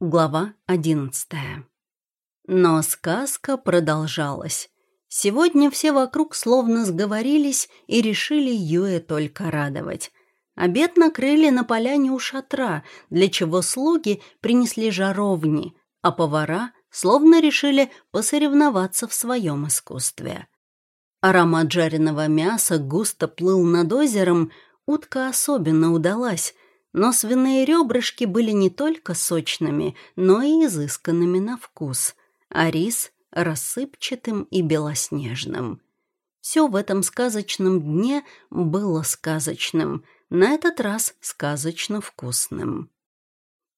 Глава одиннадцатая. Но сказка продолжалась. Сегодня все вокруг словно сговорились и решили Юэ только радовать. Обед накрыли на поляне у шатра, для чего слуги принесли жаровни, а повара словно решили посоревноваться в своем искусстве. Аромат жареного мяса густо плыл над озером, утка особенно удалась — но свиные ребрышки были не только сочными, но и изысканными на вкус, а рис — рассыпчатым и белоснежным. Все в этом сказочном дне было сказочным, на этот раз сказочно вкусным.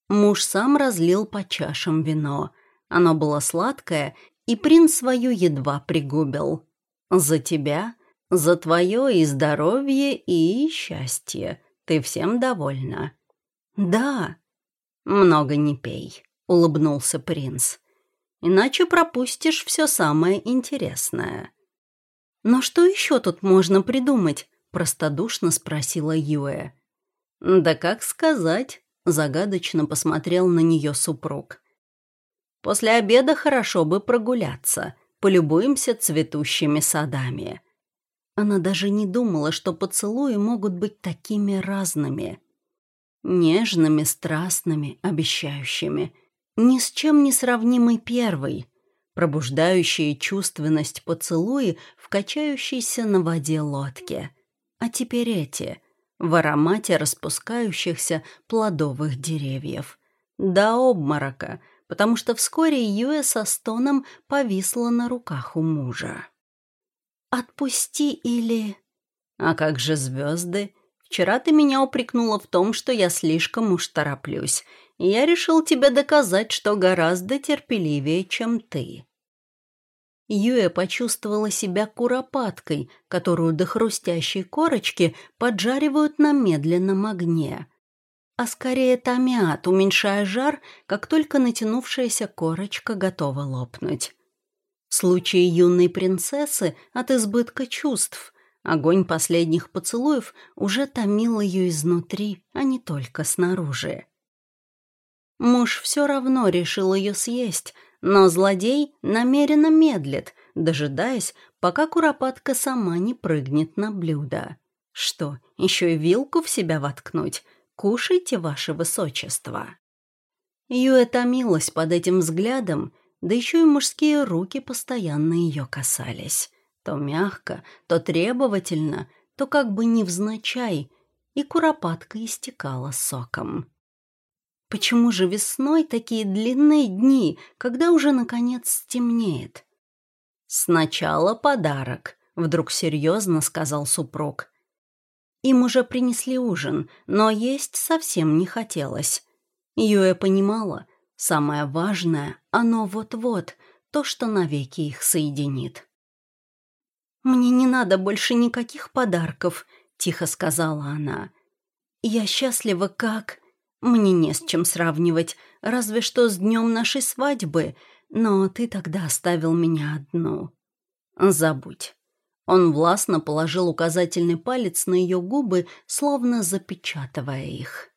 Муж сам разлил по чашам вино. Оно было сладкое, и принц свою едва пригубил. «За тебя, за твое и здоровье, и счастье», ты всем довольна?» «Да». «Много не пей», — улыбнулся принц. «Иначе пропустишь все самое интересное». «Но что еще тут можно придумать?» — простодушно спросила Юэ. «Да как сказать?» — загадочно посмотрел на нее супруг. «После обеда хорошо бы прогуляться, полюбуемся цветущими садами. Она даже не думала, что поцелуи могут быть такими разными. Нежными, страстными, обещающими. Ни с чем не сравнимый первый. Пробуждающие чувственность поцелуи в качающейся на воде лодке. А теперь эти, в аромате распускающихся плодовых деревьев. До обморока, потому что вскоре Юэ со стоном повисла на руках у мужа. «Отпусти или...» «А как же звезды? Вчера ты меня упрекнула в том, что я слишком уж тороплюсь, я решил тебе доказать, что гораздо терпеливее, чем ты». Юя почувствовала себя куропаткой, которую до хрустящей корочки поджаривают на медленном огне. А скорее томят, уменьшая жар, как только натянувшаяся корочка готова лопнуть. В случае юной принцессы от избытка чувств огонь последних поцелуев уже томил ее изнутри, а не только снаружи. Муж все равно решил ее съесть, но злодей намеренно медлит, дожидаясь, пока куропатка сама не прыгнет на блюдо. Что, еще и вилку в себя воткнуть? Кушайте, ваше высочество. Юэ томилась под этим взглядом да еще и мужские руки постоянно ее касались. То мягко, то требовательно, то как бы невзначай, и куропатка истекала соком. Почему же весной такие длинные дни, когда уже, наконец, стемнеет? «Сначала подарок», — вдруг серьезно сказал супруг. Им уже принесли ужин, но есть совсем не хотелось. Юэ понимала, Самое важное, оно вот-вот, то, что навеки их соединит. «Мне не надо больше никаких подарков», — тихо сказала она. «Я счастлива как...» Мне не с чем сравнивать, разве что с днем нашей свадьбы, но ты тогда оставил меня одну. Забудь. Он властно положил указательный палец на ее губы, словно запечатывая их.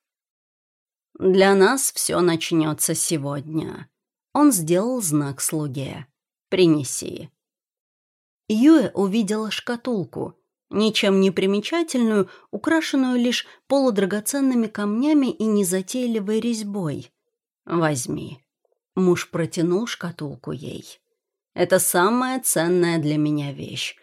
Для нас все начнется сегодня. Он сделал знак слуге. Принеси. Юэ увидела шкатулку, ничем не примечательную, украшенную лишь полудрагоценными камнями и незатейливой резьбой. Возьми. Муж протянул шкатулку ей. Это самая ценная для меня вещь.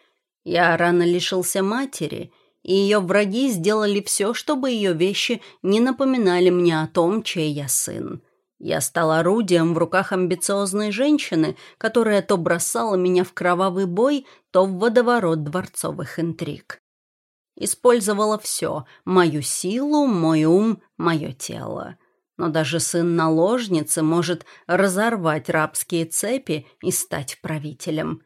Я рано лишился матери и ее враги сделали все, чтобы ее вещи не напоминали мне о том, чей я сын. Я стал орудием в руках амбициозной женщины, которая то бросала меня в кровавый бой, то в водоворот дворцовых интриг. Использовала все — мою силу, мой ум, мое тело. Но даже сын наложницы может разорвать рабские цепи и стать правителем.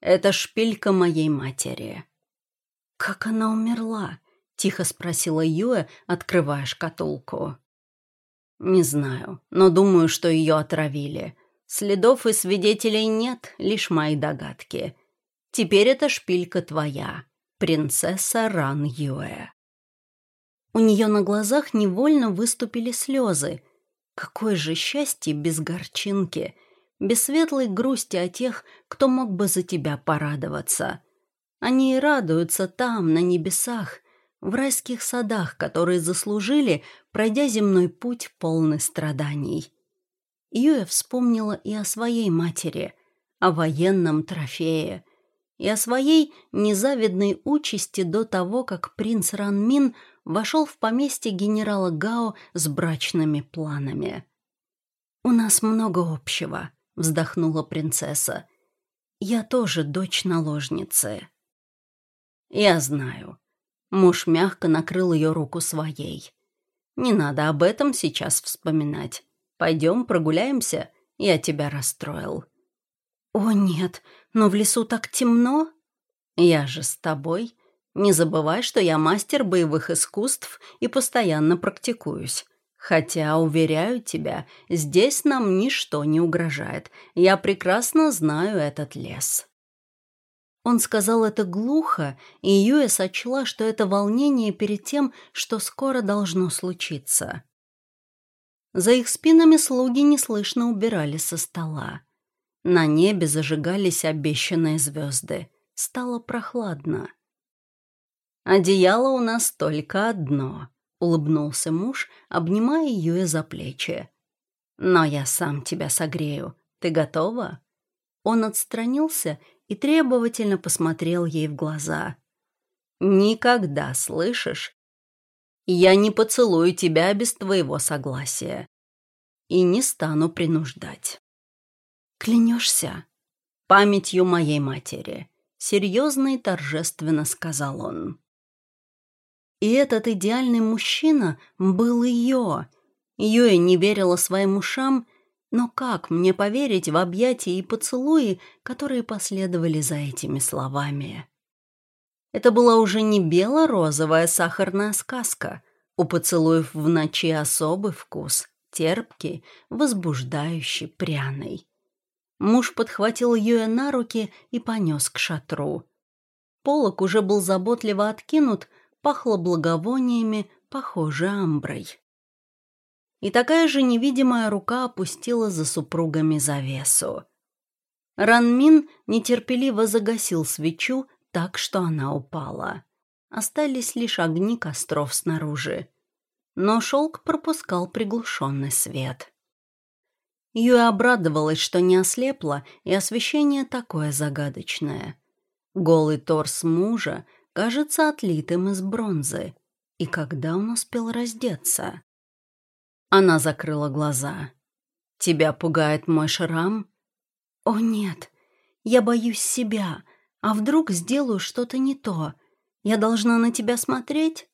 Это шпилька моей матери. «Как она умерла?» — тихо спросила Юэ, открывая шкатулку. «Не знаю, но думаю, что ее отравили. Следов и свидетелей нет, лишь мои догадки. Теперь эта шпилька твоя, принцесса Ран Юэ». У нее на глазах невольно выступили слезы. Какое же счастье без горчинки, без светлой грусти о тех, кто мог бы за тебя порадоваться. Они и радуются там, на небесах, в райских садах, которые заслужили, пройдя земной путь полный страданий. Юя вспомнила и о своей матери, о военном трофее, и о своей незавидной участи до того, как принц Ранмин вошел в поместье генерала Гао с брачными планами. «У нас много общего», — вздохнула принцесса. «Я тоже дочь наложницы». «Я знаю». Муж мягко накрыл ее руку своей. «Не надо об этом сейчас вспоминать. Пойдем прогуляемся, я тебя расстроил». «О, нет, но в лесу так темно». «Я же с тобой. Не забывай, что я мастер боевых искусств и постоянно практикуюсь. Хотя, уверяю тебя, здесь нам ничто не угрожает. Я прекрасно знаю этот лес». Он сказал это глухо, и Юэ сочла, что это волнение перед тем, что скоро должно случиться. За их спинами слуги неслышно убирали со стола. На небе зажигались обещанные звезды. Стало прохладно. «Одеяло у нас только одно», — улыбнулся муж, обнимая ее за плечи. «Но я сам тебя согрею. Ты готова?» Он отстранился и требовательно посмотрел ей в глаза. «Никогда, слышишь? Я не поцелую тебя без твоего согласия и не стану принуждать». «Клянешься?» «Памятью моей матери», — серьезно и торжественно сказал он. И этот идеальный мужчина был ее. Юя не верила своим ушам, но как мне поверить в объятия и поцелуи, которые последовали за этими словами? Это была уже не бело-розовая сахарная сказка. У поцелуев в ночи особый вкус, терпкий, возбуждающий, пряный. Муж подхватил Юя на руки и понес к шатру. Полок уже был заботливо откинут, пахло благовониями, похоже, амброй. И такая же невидимая рука опустила за супругами завесу. Ранмин нетерпеливо загасил свечу так, что она упала. Остались лишь огни костров снаружи. Но шелк пропускал приглушенный свет. Юя обрадовалась, что не ослепла, и освещение такое загадочное. Голый торс мужа кажется отлитым из бронзы. И когда он успел раздеться? Она закрыла глаза. «Тебя пугает мой шрам?» «О, нет, я боюсь себя. А вдруг сделаю что-то не то? Я должна на тебя смотреть?»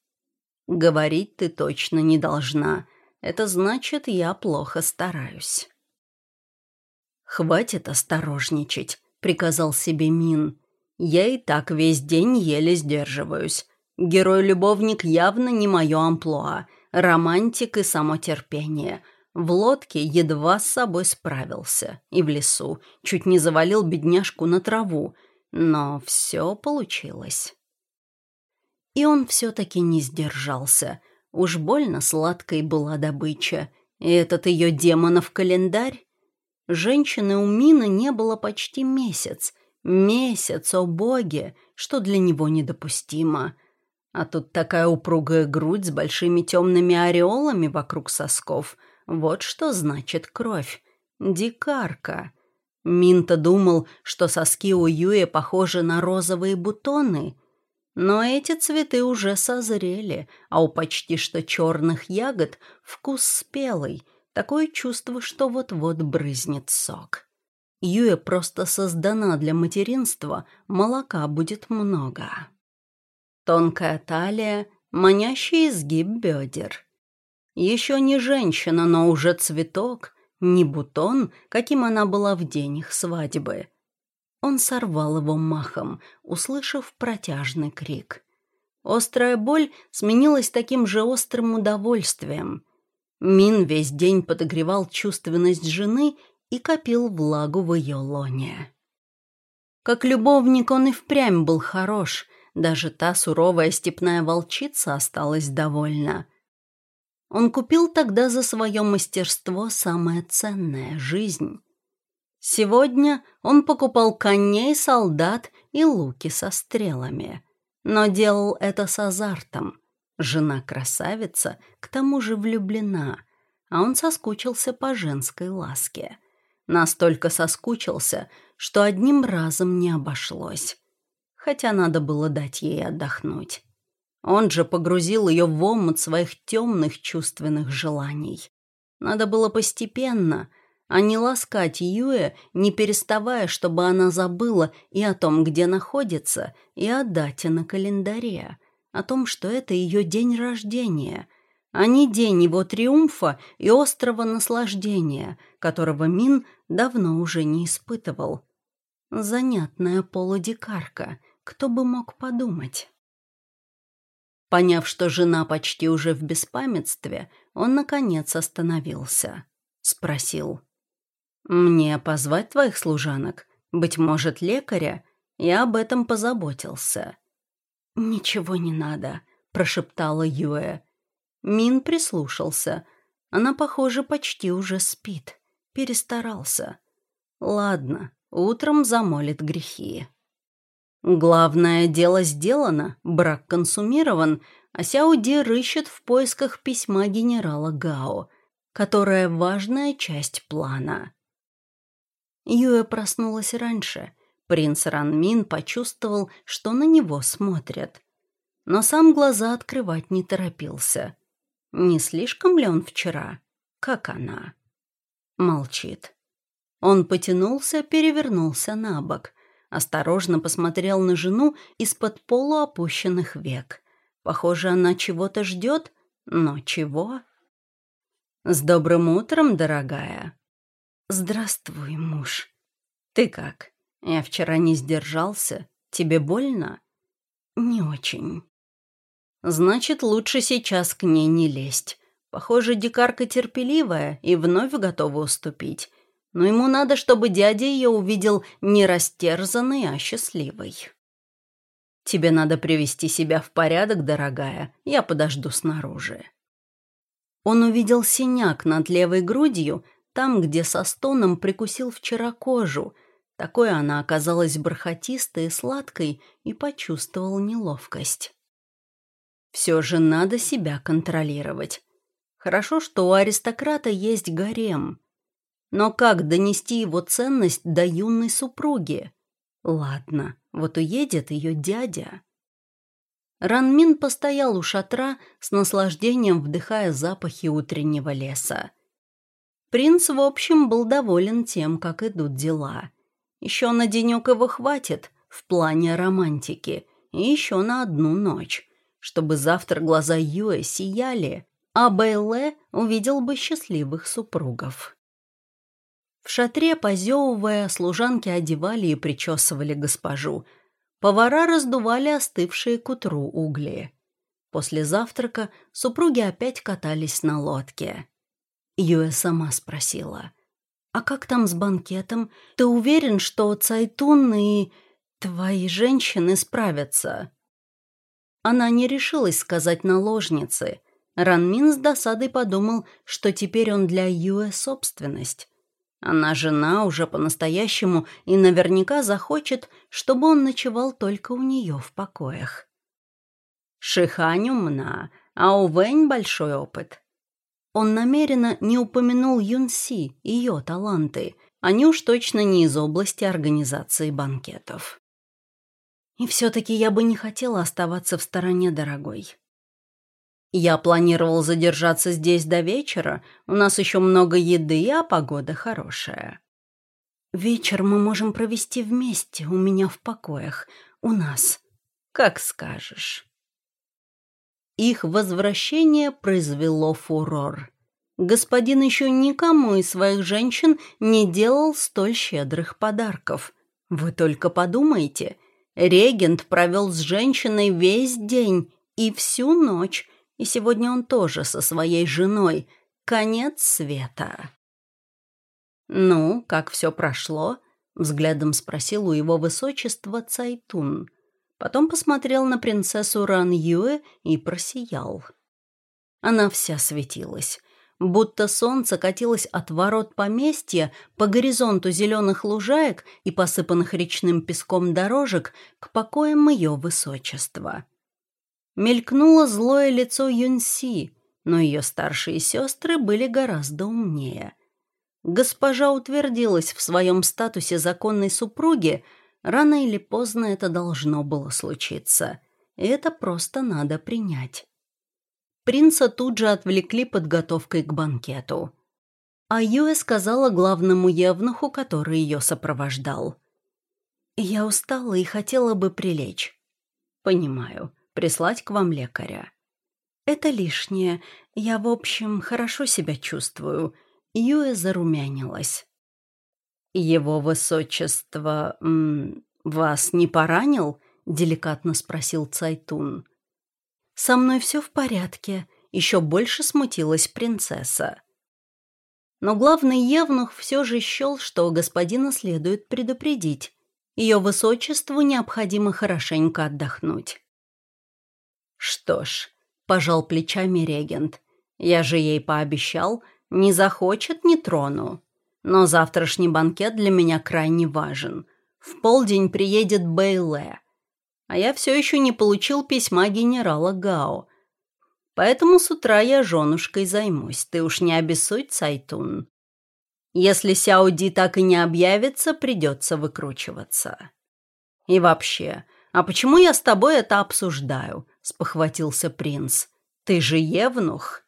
«Говорить ты точно не должна. Это значит, я плохо стараюсь». «Хватит осторожничать», — приказал себе Мин. Я и так весь день еле сдерживаюсь. Герой-любовник явно не мое амплуа. Романтик и самотерпение. В лодке едва с собой справился. И в лесу чуть не завалил бедняжку на траву. Но все получилось. И он все-таки не сдержался. Уж больно сладкой была добыча. И этот ее демонов календарь. Женщины у Мины не было почти месяц — Месяц, о боги, что для него недопустимо. А тут такая упругая грудь с большими темными ореолами вокруг сосков. Вот что значит кровь. Дикарка. Минта думал, что соски у Юя похожи на розовые бутоны. Но эти цветы уже созрели, а у почти что черных ягод вкус спелый. Такое чувство, что вот-вот брызнет сок. Юя просто создана для материнства, молока будет много. Тонкая талия, манящий изгиб бедер. Еще не женщина, но уже цветок, не бутон, каким она была в день их свадьбы. Он сорвал его махом, услышав протяжный крик. Острая боль сменилась таким же острым удовольствием. Мин весь день подогревал чувственность жены и копил влагу в ее лоне. Как любовник он и впрямь был хорош, даже та суровая степная волчица осталась довольна. Он купил тогда за свое мастерство самое ценное — жизнь. Сегодня он покупал коней, солдат и луки со стрелами. Но делал это с азартом. Жена красавица, к тому же влюблена, а он соскучился по женской ласке. Настолько соскучился, что одним разом не обошлось. Хотя надо было дать ей отдохнуть. Он же погрузил ее в омут своих темных чувственных желаний. Надо было постепенно, а не ласкать Юэ, не переставая, чтобы она забыла и о том, где находится, и о дате на календаре, о том, что это ее день рождения, а не день его триумфа и острого наслаждения, которого Мин давно уже не испытывал. Занятная полудикарка, кто бы мог подумать. Поняв, что жена почти уже в беспамятстве, он, наконец, остановился. Спросил. «Мне позвать твоих служанок? Быть может, лекаря? Я об этом позаботился». «Ничего не надо», — прошептала Юэ. Мин прислушался. Она, похоже, почти уже спит. Перестарался. «Ладно, утром замолит грехи». Главное дело сделано, брак консумирован, а Сяуди рыщет в поисках письма генерала Гао, которое важная часть плана. Юэ проснулась раньше. Принц Ранмин почувствовал, что на него смотрят. Но сам глаза открывать не торопился. Не слишком ли он вчера? Как она? Молчит. Он потянулся, перевернулся на бок — Осторожно посмотрел на жену из-под полуопущенных век. Похоже, она чего-то ждет, но чего? «С добрым утром, дорогая!» «Здравствуй, муж!» «Ты как? Я вчера не сдержался. Тебе больно?» «Не очень». «Значит, лучше сейчас к ней не лезть. Похоже, дикарка терпеливая и вновь готова уступить но ему надо, чтобы дядя ее увидел не растерзанной, а счастливой. «Тебе надо привести себя в порядок, дорогая, я подожду снаружи». Он увидел синяк над левой грудью, там, где со стоном прикусил вчера кожу. Такой она оказалась бархатистой и сладкой, и почувствовал неловкость. Все же надо себя контролировать. Хорошо, что у аристократа есть гарем. Но как донести его ценность до юной супруги? Ладно, вот уедет ее дядя. Ранмин постоял у шатра, с наслаждением вдыхая запахи утреннего леса. Принц, в общем, был доволен тем, как идут дела. Еще на денек его хватит в плане романтики, и еще на одну ночь, чтобы завтра глаза Юэ сияли, а Бэйле увидел бы счастливых супругов. В шатре, позевывая, служанки одевали и причесывали госпожу. Повара раздували остывшие к утру угли. После завтрака супруги опять катались на лодке. Юэ сама спросила. «А как там с банкетом? Ты уверен, что Цайтун и твои женщины справятся?» Она не решилась сказать наложнице. Ранмин с досадой подумал, что теперь он для Юэ собственность. Она жена уже по-настоящему и наверняка захочет, чтобы он ночевал только у нее в покоях. Шихань умна, а у Вэнь большой опыт. Он намеренно не упомянул Юнси, ее таланты. Они уж точно не из области организации банкетов. И все-таки я бы не хотела оставаться в стороне, дорогой. Я планировал задержаться здесь до вечера. У нас еще много еды, а погода хорошая. Вечер мы можем провести вместе, у меня в покоях, у нас. Как скажешь. Их возвращение произвело фурор. Господин еще никому из своих женщин не делал столь щедрых подарков. Вы только подумайте, регент провел с женщиной весь день и всю ночь, и сегодня он тоже со своей женой. Конец света. «Ну, как все прошло?» — взглядом спросил у его высочества Цайтун. Потом посмотрел на принцессу Ран Юэ и просиял. Она вся светилась, будто солнце катилось от ворот поместья по горизонту зеленых лужаек и посыпанных речным песком дорожек к покоям ее высочества. Мелькнуло злое лицо Юнси, но ее старшие сестры были гораздо умнее. Госпожа утвердилась в своем статусе законной супруги, рано или поздно это должно было случиться, и это просто надо принять. Принца тут же отвлекли подготовкой к банкету. А Юэ сказала главному евнуху, который ее сопровождал. «Я устала и хотела бы прилечь». «Понимаю. Прислать к вам лекаря». «Это лишнее. Я, в общем, хорошо себя чувствую». Юэ зарумянилась. «Его высочество... М, вас не поранил?» — деликатно спросил Цайтун. «Со мной все в порядке», — еще больше смутилась принцесса. Но главный евнух все же счел, что господина следует предупредить. Ее высочеству необходимо хорошенько отдохнуть. «Что ж», — пожал плечами регент, — «я же ей пообещал, не захочет — не трону. Но завтрашний банкет для меня крайне важен. В полдень приедет Бейле а я все еще не получил письма генерала Гао. Поэтому с утра я женушкой займусь, ты уж не обессудь, Сайтун. Если Сяуди так и не объявится, придется выкручиваться. И вообще, а почему я с тобой это обсуждаю? Спохватился принц. Ты же евнух.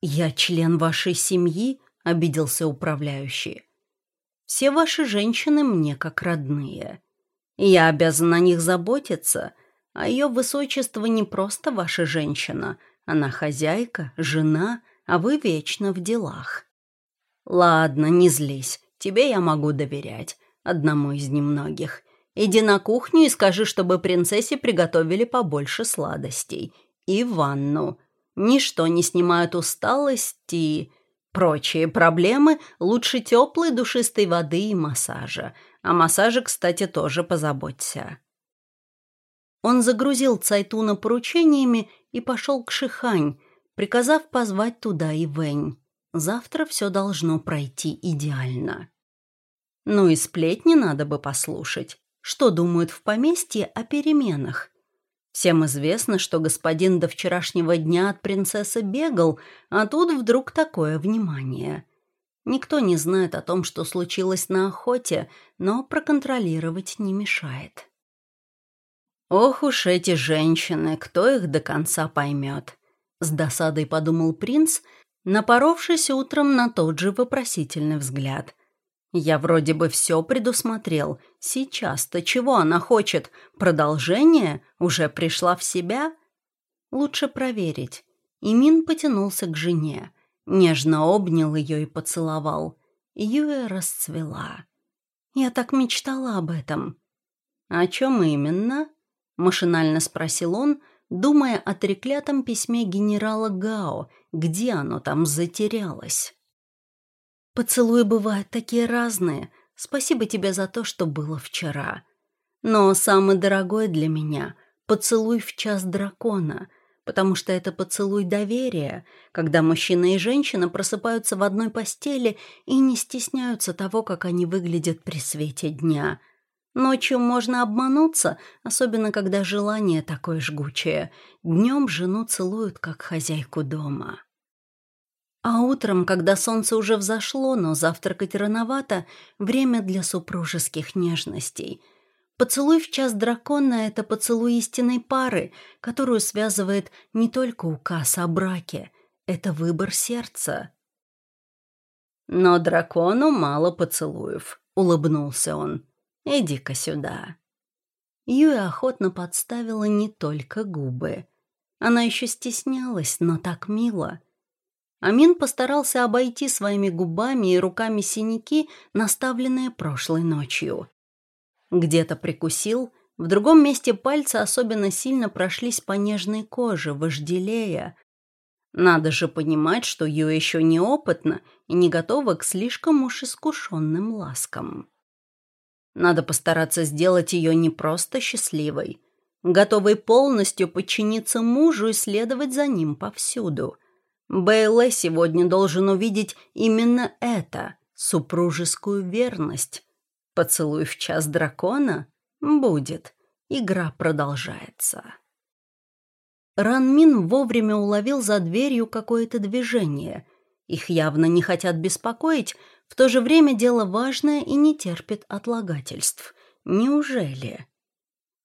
Я член вашей семьи, обиделся управляющий. Все ваши женщины мне как родные. Я обязан о них заботиться, а ее высочество не просто ваша женщина, она хозяйка, жена, а вы вечно в делах. Ладно, не злись, тебе я могу доверять, одному из немногих. Иди на кухню и скажи, чтобы принцессе приготовили побольше сладостей. И ванну. Ничто не снимает усталости прочие проблемы лучше теплой душистой воды и массажа. О массаже, кстати, тоже позаботься. Он загрузил Цайтуна поручениями и пошел к Шихань, приказав позвать туда и Вэнь. Завтра все должно пройти идеально. Ну и сплетни надо бы послушать. Что думают в поместье о переменах? Всем известно, что господин до вчерашнего дня от принцессы бегал, а тут вдруг такое внимание. Никто не знает о том, что случилось на охоте, но проконтролировать не мешает. «Ох уж эти женщины, кто их до конца поймет?» С досадой подумал принц, напоровшись утром на тот же вопросительный взгляд. «Я вроде бы все предусмотрел. Сейчас-то чего она хочет? Продолжение? Уже пришла в себя?» «Лучше проверить». Имин потянулся к жене нежно обнял ее и поцеловал. Юя расцвела. «Я так мечтала об этом». «О чем именно?» — машинально спросил он, думая о треклятом письме генерала Гао, где оно там затерялось. «Поцелуи бывают такие разные. Спасибо тебе за то, что было вчера. Но самый дорогой для меня — поцелуй в час дракона — потому что это поцелуй доверия, когда мужчина и женщина просыпаются в одной постели и не стесняются того, как они выглядят при свете дня. Ночью можно обмануться, особенно когда желание такое жгучее. Днем жену целуют, как хозяйку дома. А утром, когда солнце уже взошло, но завтракать рановато, время для супружеских нежностей — Поцелуй в час дракона — это поцелуй истинной пары, которую связывает не только указ о браке. Это выбор сердца. «Но дракону мало поцелуев», — улыбнулся он. «Иди-ка сюда». Юя охотно подставила не только губы. Она еще стеснялась, но так мило. Амин постарался обойти своими губами и руками синяки, наставленные прошлой ночью. Где-то прикусил, в другом месте пальцы особенно сильно прошлись по нежной коже, вожделея. Надо же понимать, что Ю еще неопытна и не готова к слишком уж искушенным ласкам. Надо постараться сделать ее не просто счастливой, готовый полностью подчиниться мужу и следовать за ним повсюду. Бейле сегодня должен увидеть именно это — супружескую верность. Поцелуй в час дракона? Будет. Игра продолжается. Ранмин вовремя уловил за дверью какое-то движение. Их явно не хотят беспокоить, в то же время дело важное и не терпит отлагательств. Неужели?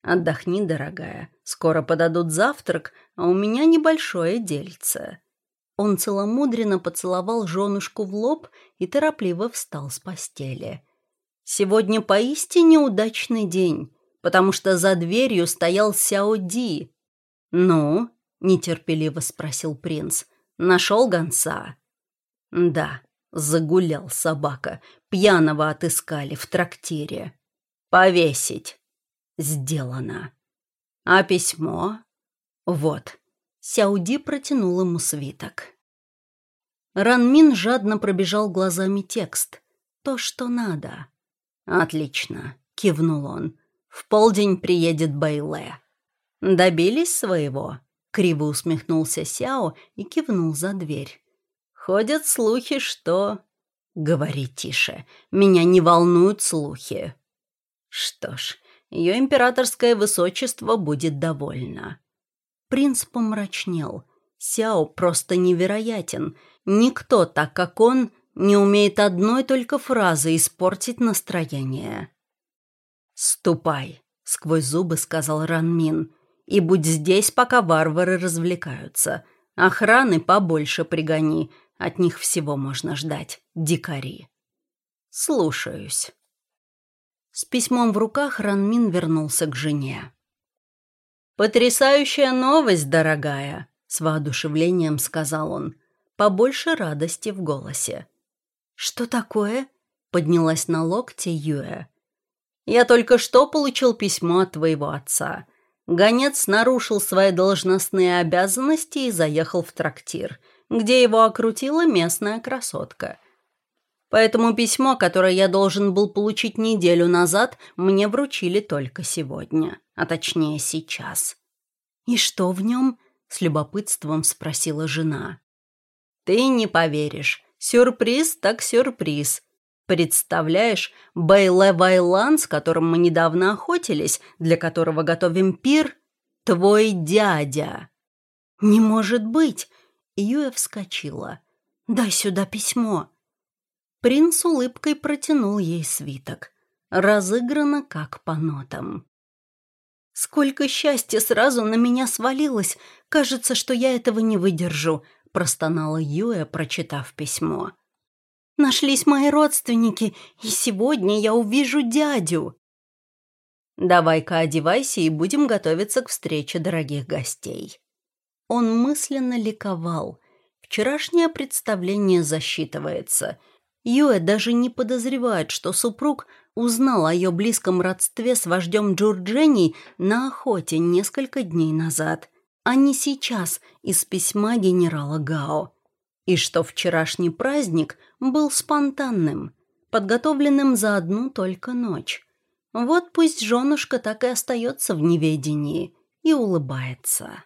Отдохни, дорогая. Скоро подадут завтрак, а у меня небольшое дельце. Он целомудренно поцеловал женушку в лоб и торопливо встал с постели. Сегодня поистине удачный день, потому что за дверью стоял Сяо Ди. «Ну?» — нетерпеливо спросил принц. «Нашел гонца?» «Да», — загулял собака. «Пьяного отыскали в трактире». «Повесить». Сделано. А письмо? Вот. Сяуди протянул ему свиток. Ранмин жадно пробежал глазами текст. То, что надо. Отлично, кивнул он. В полдень приедет Бэйле. Добились своего? Криво усмехнулся Сяо и кивнул за дверь. Ходят слухи, что... Говори тише, меня не волнуют слухи. Что ж, ее императорское высочество будет довольно». Принц помрачнел. Сяо просто невероятен. Никто, так как он, не умеет одной только фразы испортить настроение. «Ступай», — сквозь зубы сказал Ранмин, «и будь здесь, пока варвары развлекаются. Охраны побольше пригони, от них всего можно ждать, дикари». «Слушаюсь». С письмом в руках Ранмин вернулся к жене. «Потрясающая новость, дорогая!» — с воодушевлением сказал он. Побольше радости в голосе. «Что такое?» — поднялась на локте Юэ. «Я только что получил письмо от твоего отца. Гонец нарушил свои должностные обязанности и заехал в трактир, где его окрутила местная красотка — Поэтому письмо, которое я должен был получить неделю назад, мне вручили только сегодня, а точнее сейчас. «И что в нем?» — с любопытством спросила жена. «Ты не поверишь. Сюрприз так сюрприз. Представляешь, Бейле Вайлан, с которым мы недавно охотились, для которого готовим пир, твой дядя». «Не может быть!» Юя вскочила. «Дай сюда письмо». Принц улыбкой протянул ей свиток. Разыграно как по нотам. «Сколько счастья сразу на меня свалилось! Кажется, что я этого не выдержу», — простонала Юэ, прочитав письмо. «Нашлись мои родственники, и сегодня я увижу дядю!» «Давай-ка одевайся и будем готовиться к встрече дорогих гостей». Он мысленно ликовал. Вчерашнее представление засчитывается — Юэ даже не подозревает, что супруг узнал о ее близком родстве с вождем Джурджени на охоте несколько дней назад, а не сейчас из письма генерала Гао. И что вчерашний праздник был спонтанным, подготовленным за одну только ночь. Вот пусть женушка так и остается в неведении и улыбается.